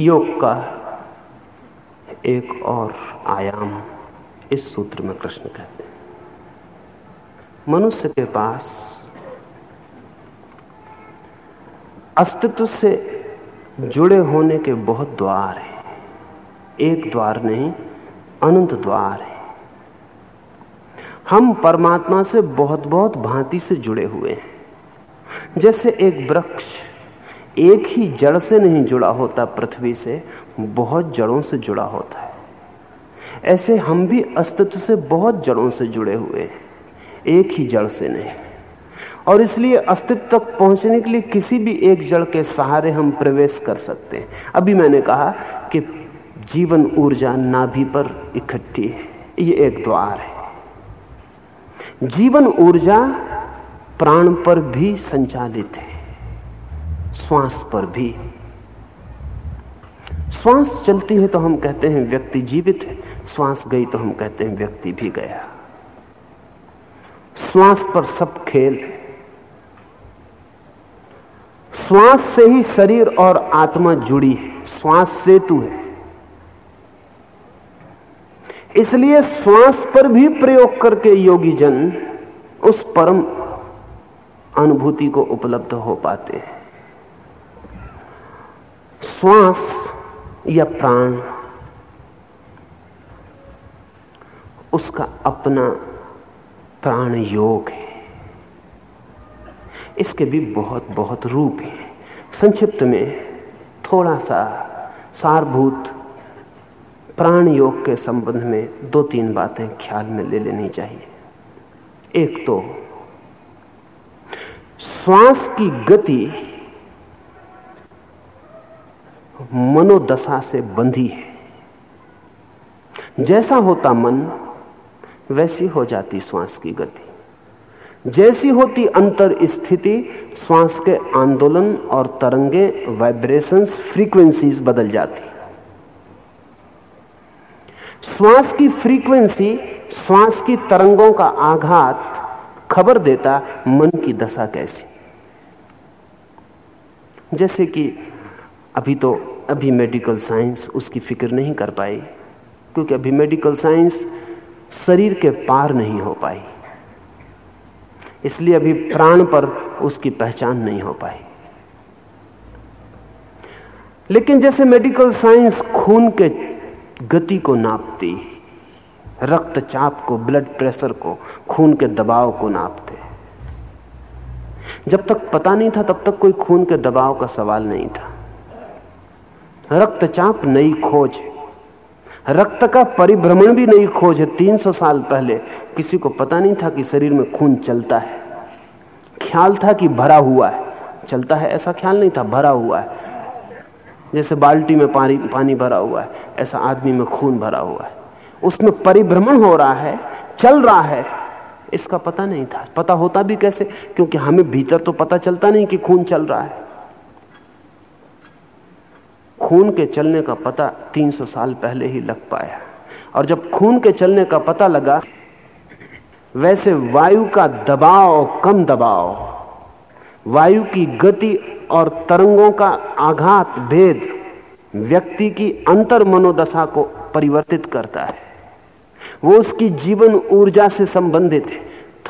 योग का एक और आयाम इस सूत्र में कृष्ण कहते हैं। मनुष्य के पास अस्तित्व से जुड़े होने के बहुत द्वार हैं। एक द्वार नहीं, अनंत द्वार है। हम परमात्मा से बहुत बहुत भांति से जुड़े हुए हैं। जैसे एक वृक्ष एक ही जड़ से नहीं जुड़ा होता, पृथ्वी से बहुत जड़ों से जुड़ा होता है। ऐसे हम भी अस्तित्व से बहुत जड़ों से जुड़े हुए हैं, एक ही जड़ से नहीं। और इसलिए अस्तित्व तक पहुँचने के लिए किसी भी एक जड़ के सहारे हम प्रवेश कर सकते हैं। अभी मैंने कहा कि जीवन ऊर्जा नाभि पर इकट्ठी है, ये एक द्वार है। जीवन ऊर्जा प्राण पर भी संचालित है। श्वास पर भी। श्वास चलती है तो हम कहते हैं व्यक्ति जीवित है। श्वास गई तो हम कहते हैं व्यक्ति भी गया। श्वास पर सब खेल है। श्वास से ही शरीर और आत्मा जुड़ी है। श्वास सेतु है। इसलिए श्वास पर भी प्रयोग करके योगी जन उस परम अनुभूति को उपलब्ध हो पाते हैं। श्वास या प्राण, उसका अपना प्राण योग है। इसके भी बहुत बहुत रूप हैं। संक्षिप्त में थोड़ा सा सारभूत प्राण योग के संबंध में दो तीन बातें ख्याल में ले लेनी चाहिए। एक तो श्वास की गति मनोदशा से बंधी है। जैसा होता मन, वैसी हो जाती श्वास की गति। जैसी होती अंतर स्थिति, श्वास के आंदोलन और तरंगे वाइब्रेशंस फ्रीक्वेंसीज बदल जाती। श्वास की फ्रीक्वेंसी श्वास की तरंगों का आघात खबर देता मन की दशा कैसी। जैसे कि अभी तो अभी मेडिकल साइंस उसकी फ़िक्र नहीं कर पाई, क्योंकि अभी मेडिकल साइंस शरीर के पार नहीं हो पाई। इसलिए अभी प्राण पर उसकी पहचान नहीं हो पाई। लेकिन जैसे मेडिकल साइंस खून के गति को नापती, रक्तचाप को ब्लड प्रेशर को, खून के दबाव को नापते। जब तक पता नहीं था, तब तक कोई खून के दबाव का सवाल नहीं था। रक्तचाप नई खोज है। रक्त का परिभ्रमण भी नई खोज है। 300 साल पहले किसी को पता नहीं था कि शरीर में खून चलता है। ख्याल था कि भरा हुआ है। चलता है, ऐसा ख्याल नहीं था, भरा हुआ है। जैसे बाल्टी में पानी पानी भरा हुआ है, ऐसा आदमी में खून भरा हुआ है। उसमें परिभ्रमण हो रहा है, चल रहा है। इसका पता नहीं था। पता होता भी कैसे? क्योंकि हमें भीतर तो पता चलता नहीं कि खून चल रहा है। खून के चलने का पता 300 साल पहले ही लग पाया। और जब खून के चलने का पता लगा, वैसे वायु का दबाव कम दबाव, वायु की गति और तरंगों का आघात भेद व्यक्ति की अंतर मनोदशा को परिवर्तित करता है। वो उसकी जीवन ऊर्जा से संबंधित है।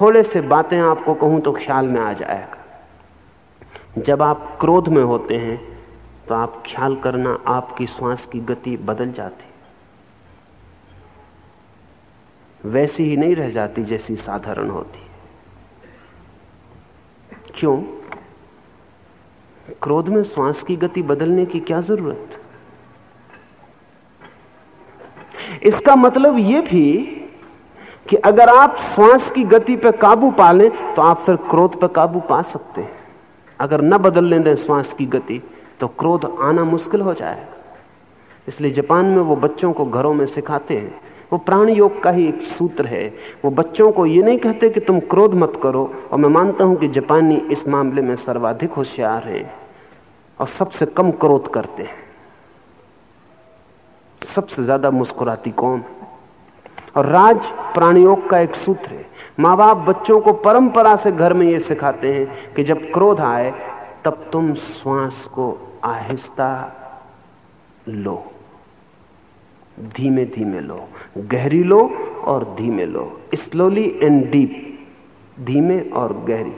थोड़े से बातें आपको कहूँ तो ख्याल में आ जाएगा। जब आप क्रोध में होते हैं तो आप ख्याल करना आपकी श्वास की गति बदल जाती। वैसी ही नहीं रह जाती जैसी साधारण होती। क्यों? क्रोध में श्वास की गति बदलने की क्या ज़रूरत? इसका मतलब यह भी कि अगर आप श्वास की गति पर काबू पा लें तो आप फिर क्रोध पर काबू पा सकते हैं। अगर न बदलने दें श्वास की गति तो क्रोध आना मुश्किल हो जाएगा। इसलिए जापान में वो बच्चों को घरों में सिखाते हैं। वो प्राण योग का ही एक सूत्र है। वो बच्चों को ये नहीं कहते कि तुम क्रोध मत करो। और मैं मानता हूँ कि जापानी इस मामले में सर्वाधिक होशियार हैं और सबसे कम क्रोध करते हैं। सबसे ज़्यादा मुस्कुराती कौन? और राज प्राणयोग का एक सूत्र है। माँ बाप बच्चों को परंपरा से घर में ये सिखाते हैं कि जब क्रोध आए, तब तुम श्वास को आहिस्ता लो। धीमे धीमे लो। गहरी लो और धीमे लो। Slowly and deep. धीमे और गहरी।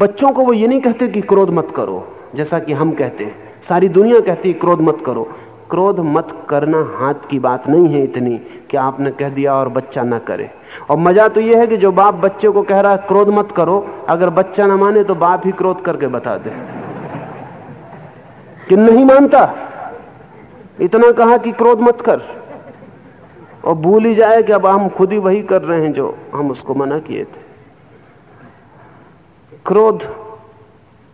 बच्चों को वो ये नहीं कहते कि क्रोध मत करो, जैसा कि हम कहते हैं। सारी दुनिया कहती है, क्रोध मत करो। क्रोध मत करना हाथ की बात नहीं है इतनी कि आपने कह दिया और बच्चा ना करे। और मज़ा तो यह है कि जो बाप बच्चे को कह रहा है, क्रोध मत करो, अगर बच्चा ना माने तो बाप ही क्रोध करके बता दे। कि नहीं मानता। इतना कहा कि क्रोध मत कर। और भूल ही जाए कि अब हम खुद ही वही कर रहे हैं जो हम उसको मना किए थे। क्रोध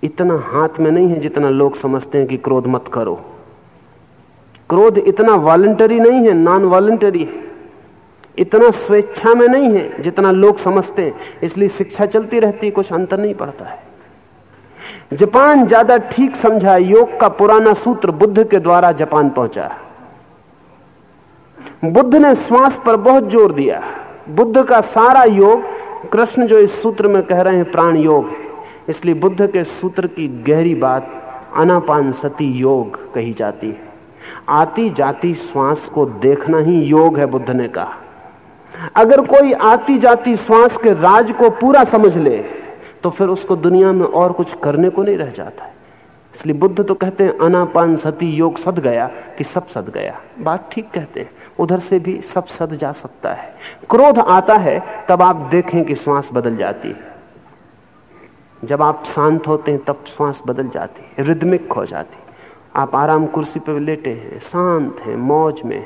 इतना हाथ में नहीं है जितना लोग समझते हैं कि क्रोध मत करो। क्रोध इतना वॉलंटरी नहीं है नॉन वॉलंटरी इतना स्वेच्छा में नहीं है जितना लोग समझते हैं। इसलिए शिक्षा चलती रहती है, कुछ अंतर नहीं पड़ता है। जापान ज़्यादा ठीक समझा योग का पुराना सूत्र बुद्ध के द्वारा जापान पहुँचा। बुद्ध ने श्वास पर बहुत ज़ोर दिया। बुद्ध का सारा योग, कृष्ण जो इस सूत्र में कह रहे हैं प्राण योग है, इसलिए बुद्ध के सूत्र की गहरी बात अनापान सती योग कही जाती है। आती जाती श्वास को देखना ही योग है बुद्ध ने कहा। अगर कोई आती जाती श्वास के राज को पूरा समझ ले तो फिर उसको दुनिया में और कुछ करने को नहीं रह जाता है। इसलिए बुद्ध तो कहते हैं, अनापान सती योग सद गया कि सब सद गया। बात ठीक कहते हैं, उधर से भी सब सद जा सकता है। क्रोध आता है, तब आप देखें कि श्वास बदल जाती है। जब आप शांत होते हैं, तब श्वास बदल जाती है रिदमिक हो जाती आप आराम कुर्सी पर लेटे हैं, शांत हैं, मौज में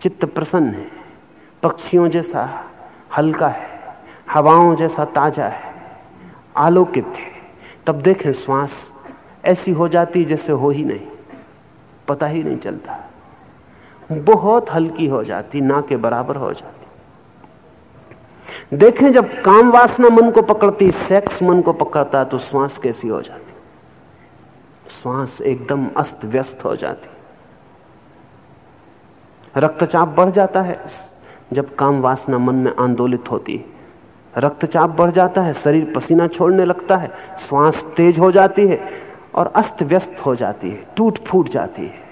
चित्त प्रसन्न है, पक्षियों जैसा हल्का है, हवाओं जैसा ताज़ा है। आलोकित थे तब देखें श्वास ऐसी हो जाती जैसे हो ही नहीं। पता ही नहीं चलता। बहुत हल्की हो जाती, ना के बराबर हो जाती। देखें जब काम वासना मन को पकड़ती, सेक्स मन को पकड़ता तो श्वास कैसी हो जाती। श्वास एकदम अस्त व्यस्त हो जाती। रक्तचाप बढ़ जाता है। जब काम वासना मन में आंदोलित होती है। रक्तचाप बढ़ जाता है, शरीर पसीना छोड़ने लगता है, श्वास तेज हो जाती है और अस्त व्यस्त हो जाती है, टूट फूट जाती है।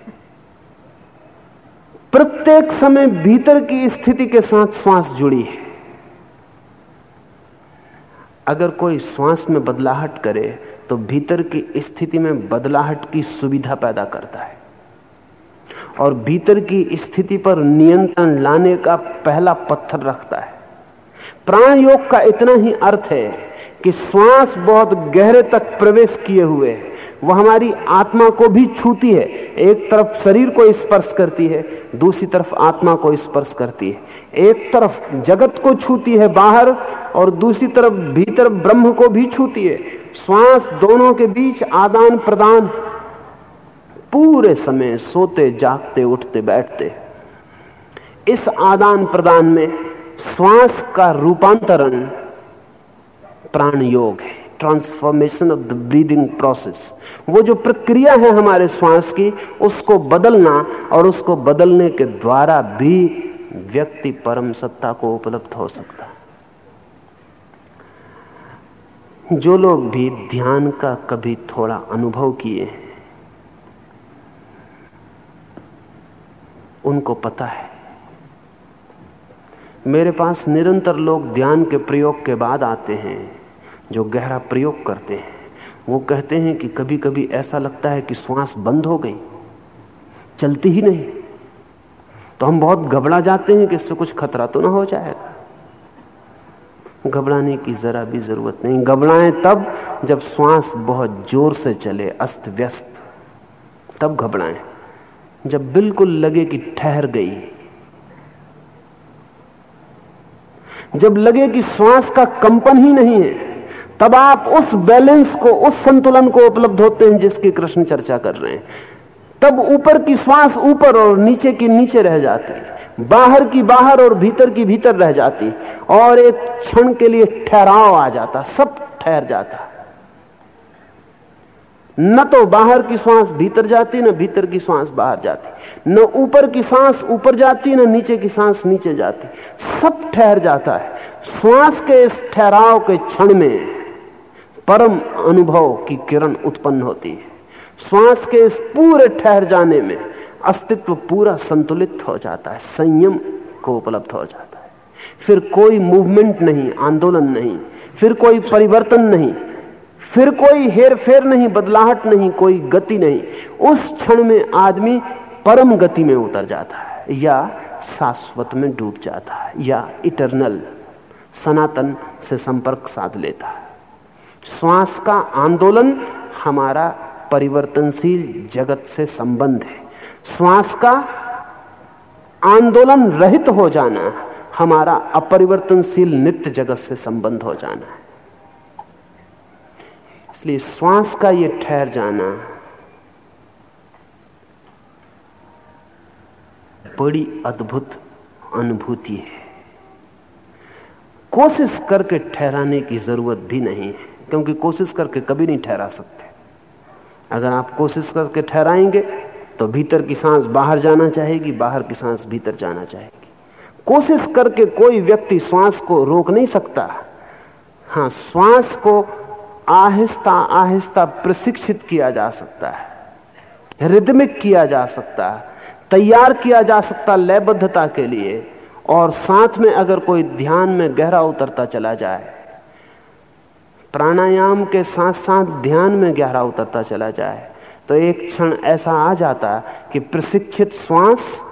प्रत्येक समय भीतर की स्थिति के साथ श्वास जुड़ी है। अगर कोई श्वास में बदलाहट करे तो भीतर की स्थिति में बदलाहट की सुविधा पैदा करता है। और भीतर की स्थिति पर नियंत्रण लाने का पहला पत्थर रखता है। प्राण योग का इतना ही अर्थ है कि श्वास बहुत गहरे तक प्रवेश किए हुए है। वह हमारी आत्मा को भी छूती है। एक तरफ़ शरीर को स्पर्श करती है, दूसरी तरफ़ आत्मा को स्पर्श करती है। एक तरफ़ जगत को छूती है बाहर और दूसरी तरफ़ भीतर ब्रह्म को भी छूती है। श्वास दोनों के बीच आदान प्रदान पूरे समय सोते, जागते, उठते, बैठते। इस आदान प्रदान में श्वास का रूपांतरण प्राण योग है transformation of the breathing process वो जो प्रक्रिया है हमारे श्वास की, उसको बदलना और उसको बदलने के द्वारा भी व्यक्ति परम सत्ता को उपलब्ध हो सकता जो लोग भी ध्यान का कभी थोड़ा अनुभव किए हैं, उनको पता है मेरे पास निरंतर लोग ध्यान के प्रयोग के बाद आते हैं, जो गहरा प्रयोग करते हैं। वो कहते हैं कि कभी कभी ऐसा लगता है कि श्वास बंद हो गई, चलती ही नहीं। तो हम बहुत घबरा जाते हैं कि इससे कुछ खतरा तो ना हो जाएगा घबराने की जरा भी ज़रूरत नहीं। घबराएँ तब जब श्वास बहुत ज़ोर से चले अस्त व्यस्त तब घबराएँ। जब बिल्कुल लगे कि ठहर गई जब लगे कि श्वास का कंपन ही नहीं है, तब आप उस बैलेंस को, उस संतुलन को उपलब्ध होते हैं जिसकी कृष्ण चर्चा कर रहे हैं। तब ऊपर की श्वास ऊपर और नीचे की नीचे रह जाती, बाहर की बाहर और भीतर की भीतर रह जाती, और एक क्षण के लिए ठहराव आ जाता, सब ठहर जाता। न तो बाहर की श्वास भीतर जाती, न भीतर की श्वास बाहर जाती। न ऊपर की सांस ऊपर जाती, न नीचे की सांस नीचे जाती। सब ठहर जाता है। श्वास के इस ठहराव के क्षण में परम अनुभव की किरण उत्पन्न होती है। श्वास के इस पूरे ठहर जाने में अस्तित्व पूरा संतुलित हो जाता है, संयम को उपलब्ध हो जाता है। फिर कोई मूवमेंट नहीं, आंदोलन नहीं, फिर कोई परिवर्तन नहीं, फिर कोई हेर फेर नहीं, बदलाहट नहीं, कोई गति नहीं। उस क्षण में आदमी परम गति में उतर जाता है या शाश्वत में डूब जाता है या इटरनल सनातन से संपर्क साध लेता है। श्वास का आंदोलन हमारा परिवर्तनशील जगत से संबंध है। श्वास का आंदोलन रहित हो जाना हमारा अपरिवर्तनशील नित्य जगत से संबंध हो जाना है। इसलिए श्वास का यह ठहर जाना बड़ी अद्भुत अनुभूति है। कोशिश करके ठहराने की ज़रूरत भी नहीं है, क्योंकि कोशिश करके कभी नहीं ठहरा सकते। अगर आप कोशिश करके ठहराएँगे तो भीतर की सांस बाहर जाना चाहेगी, बाहर की सांस भीतर जाना चाहेगी। कोशिश करके कोई व्यक्ति श्वास को रोक नहीं सकता। हाँ, श्वास को आहिस्ता आहिस्ता प्रशिक्षित किया जा सकता है रिदमिक किया जा सकता है। तैयार किया जा सकता लयबद्धता के लिए, और साथ में अगर कोई ध्यान में गहरा उतरता चला जाए, प्राणायाम के साथ साथ ध्यान में गहरा उतरता चला जाए तो एक क्षण ऐसा आ जाता कि प्रशिक्षित श्वास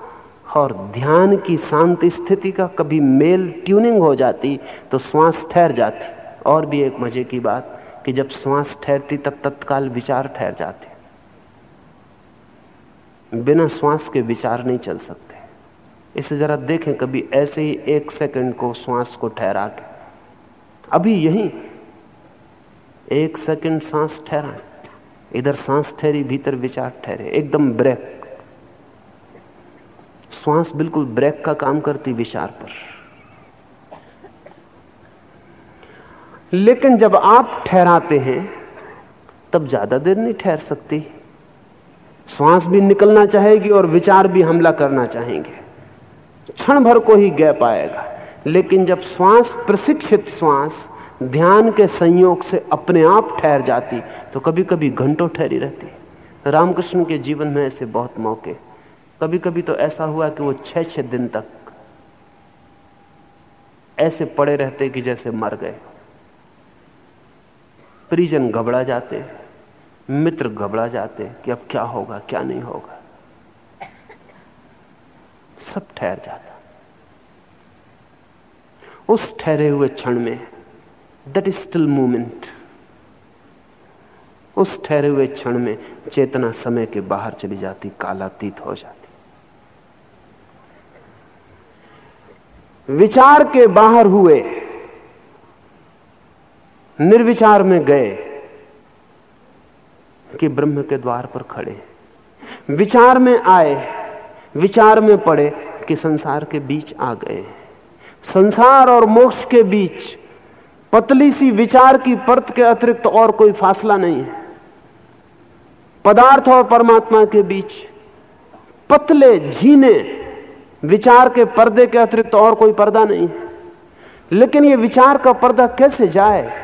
और ध्यान की शांति स्थिति का कभी मेल ट्यूनिंग हो जाती तो श्वास ठहर जाती। और भी एक मज़े की बात कि जब श्वास ठहरती, तब तत्काल विचार ठहर जाते। बिना श्वास के विचार नहीं चल सकते। इसे जरा देखें, कभी ऐसे ही एक सेकंड को श्वास को ठहरा के। अभी यही एक सेकंड सांस ठहरा इधर सांस ठहरी, भीतर विचार ठहरे। एकदम ब्रेक श्वास बिल्कुल ब्रेक का काम करती विचार पर। लेकिन जब आप ठहराते हैं, तब ज़्यादा देर नहीं ठहर सकती। श्वास भी निकलना चाहेगी और विचार भी हमला करना चाहेंगे। क्षण भर को ही गैप आएगा। लेकिन जब श्वास प्रशिक्षित श्वास ध्यान के संयोग से अपने आप ठहर जाती तो कभी कभी घंटों ठहरी रहती। रामकृष्ण के जीवन में ऐसे बहुत मौके। कभी कभी तो ऐसा हुआ कि वो छह छह दिन तक ऐसे पड़े रहते कि जैसे मर गए। परिजन घबरा जाते। मित्र घबरा जाते कि अब क्या होगा, क्या नहीं होगा। सब ठहर जाता। उस ठहरे हुए क्षण में दैट इज़ स्टिल मूवमेंट उस ठहरे हुए क्षण में चेतना समय के बाहर चली जाती, कालातीत हो जाती। विचार के बाहर हुए, निर्विचार में गए कि ब्रह्म के द्वार पर खड़े विचार में आए, विचार में पड़े कि संसार के बीच आ गए संसार और मोक्ष के बीच पतली सी विचार की परत के अतिरिक्त और कोई फासला नहीं है। पदार्थ और परमात्मा के बीच पतले, झीने विचार के पर्दे के अतिरिक्त और कोई पर्दा नहीं है। लेकिन यह विचार का पर्दा कैसे जाए?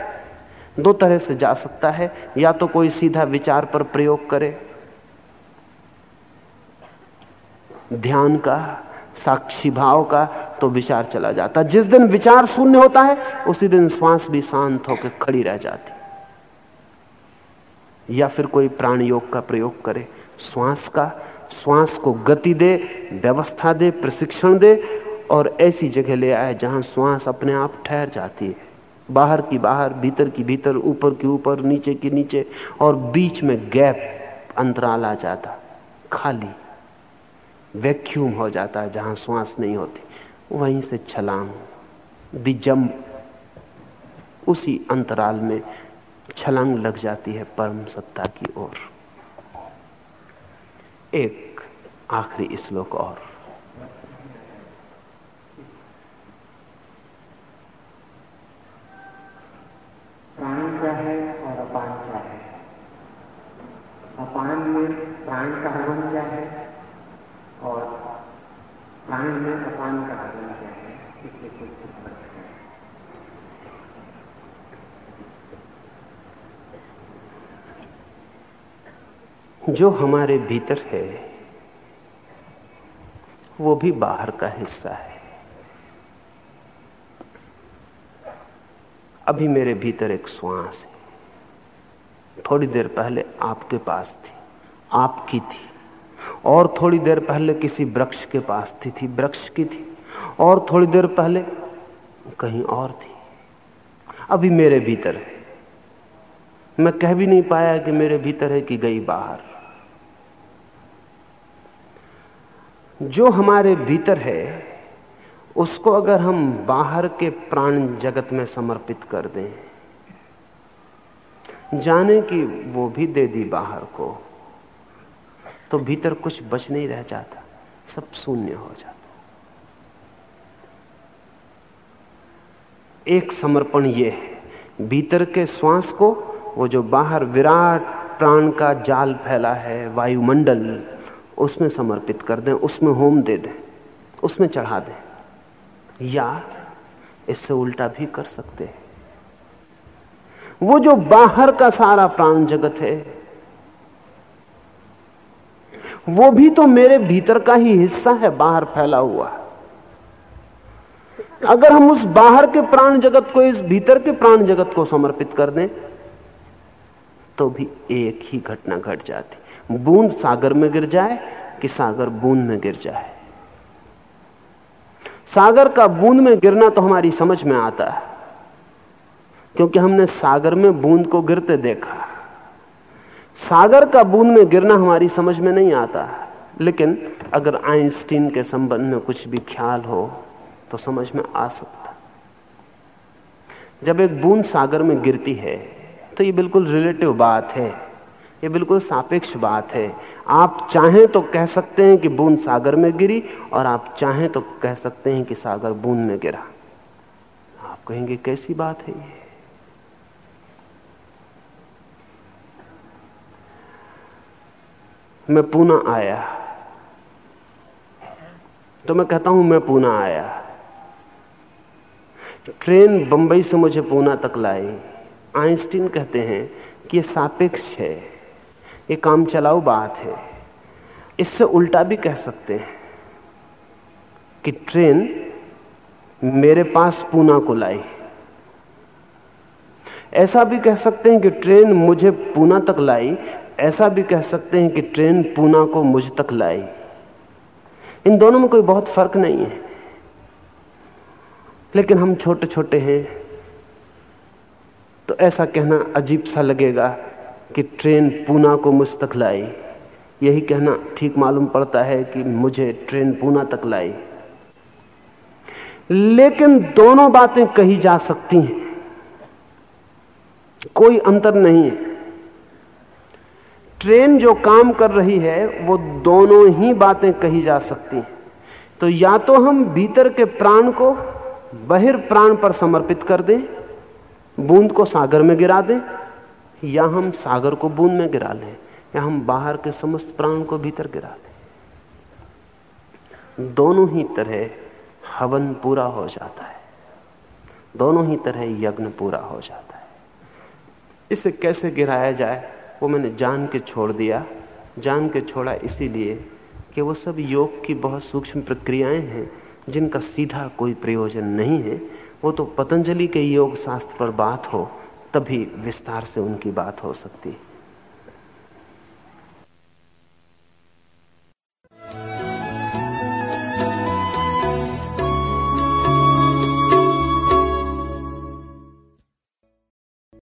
दो तरह से जा सकता है। या तो कोई सीधा विचार पर प्रयोग करे। ध्यान का, साक्षी भाव का तो विचार चला जाता। जिस दिन विचार शून्य होता है, उसी दिन श्वास भी शांत होकर खड़ी रह जाती। या फिर कोई प्राण योग का प्रयोग करे। श्वास का, श्वास को गति दे, व्यवस्था दे, प्रशिक्षण दे और ऐसी जगह ले आए जहाँ श्वास अपने आप ठहर जाती है। बाहर की बाहर, भीतर की भीतर, ऊपर की ऊपर, नीचे की नीचे, और बीच में गैप अंतराल आ जाता, खाली वैक्यूम हो जाता है जहाँ श्वास नहीं होती। वहीं से छलांग दी उसी अंतराल में छलांग लग जाती है परम सत्ता की ओर। एक आखिरी श्लोक और। प्राण क्या है और अपान क्या है अपान में प्राण का हवन क्या है? और प्राण में अपान का हवन क्या है? इसलिए कुछ जो हमारे भीतर है, वो भी बाहर का हिस्सा है। अभी मेरे भीतर एक श्वास है। थोड़ी देर पहले आपके पास थी, आपकी थी, और थोड़ी देर पहले किसी वृक्ष के पास थी थी वृक्ष की थी, और थोड़ी देर पहले कहीं और थी। अभी मेरे भीतर है। मैं कह भी नहीं पाया कि मेरे भीतर है कि गई बाहर। जो हमारे भीतर है उसको अगर हम बाहर के प्राण जगत में समर्पित कर दें, जाने की वो भी दे दी बाहर को तो भीतर कुछ बच नहीं रह जाता, सब शून्य हो जाता। एक समर्पण ये है, भीतर के श्वास को, वो जो बाहर विराट प्राण का जाल फैला है, वायुमंडल, उसमें समर्पित कर दें, उसमें होम दे दें, उसमें चढ़ा दें। या इससे उल्टा भी कर सकते हैं। वो जो बाहर का सारा प्राण जगत है, वो भी तो मेरे भीतर का ही हिस्सा है, बाहर फैला हुआ। अगर हम उस बाहर के प्राण जगत को, इस भीतर के प्राण जगत को समर्पित कर दें तो भी एक ही घटना घट जाती। बूंद सागर में गिर जाए कि सागर बूंद में गिर जाए। सागर का बूंद में गिरना तो हमारी समझ में आता है। क्योंकि हमने सागर में बूंद को गिरते देखा। सागर का बूंद में गिरना हमारी समझ में नहीं आता लेकिन अगर आइंस्टीन के संबंध में कुछ भी ख्याल हो तो समझ में आ सकता जब एक बूंद सागर में गिरती है तो ये बिल्कुल रिलेटिव बात है। ये बिल्कुल सापेक्ष बात है। आप चाहें तो कह सकते हैं कि बूंद सागर में गिरी और आप चाहें तो कह सकते हैं कि सागर बूंद में गिरा। आप कहेंगे, कैसी बात है ये? मैं पूना आया। तो मैं कहता हूँ, मैं पूना आया। ट्रेन बंबई से मुझे पूना तक लाई। आइंस्टीन कहते हैं कि यह सापेक्ष है। ये काम चलाऊ बात है। इससे उल्टा भी कह सकते हैं कि ट्रेन मेरे पास पूना को लाई। ऐसा भी कह सकते हैं कि ट्रेन मुझे पूना तक लाई। ऐसा भी कह सकते हैं कि ट्रेन पूना को मुझ तक लाई। इन दोनों में कोई बहुत फ़र्क नहीं है। लेकिन हम छोटे छोटे हैं तो ऐसा कहना अजीब सा लगेगा कि ट्रेन पूना को मुझ तक लाई यही कहना ठीक मालूम पड़ता है कि मुझे ट्रेन पूना तक लाई लेकिन दोनों बातें कही जा सकती हैं। कोई अंतर नहीं है। ट्रेन जो काम कर रही है, वो दोनों ही बातें कही जा सकती हैं। तो या तो हम भीतर के प्राण को बहिर प्राण पर समर्पित कर दें, बूंद को सागर में गिरा दें या हम सागर को बूंद में गिरा लें, या हम बाहर के समस्त प्राण को भीतर गिरा लें। दोनों ही तरह हवन पूरा हो जाता है। दोनों ही तरह यज्ञ पूरा हो जाता है। इसे कैसे गिराया जाए, वो मैंने जान के छोड़ दिया। जान के छोड़ा इसीलिए कि वो सब योग की बहुत सूक्ष्म प्रक्रियाएँ हैं, जिनका सीधा कोई प्रयोजन नहीं है। वो तो पतंजलि के योग शास्त्र पर बात हो तभी विस्तार से उनकी बात हो सकती है।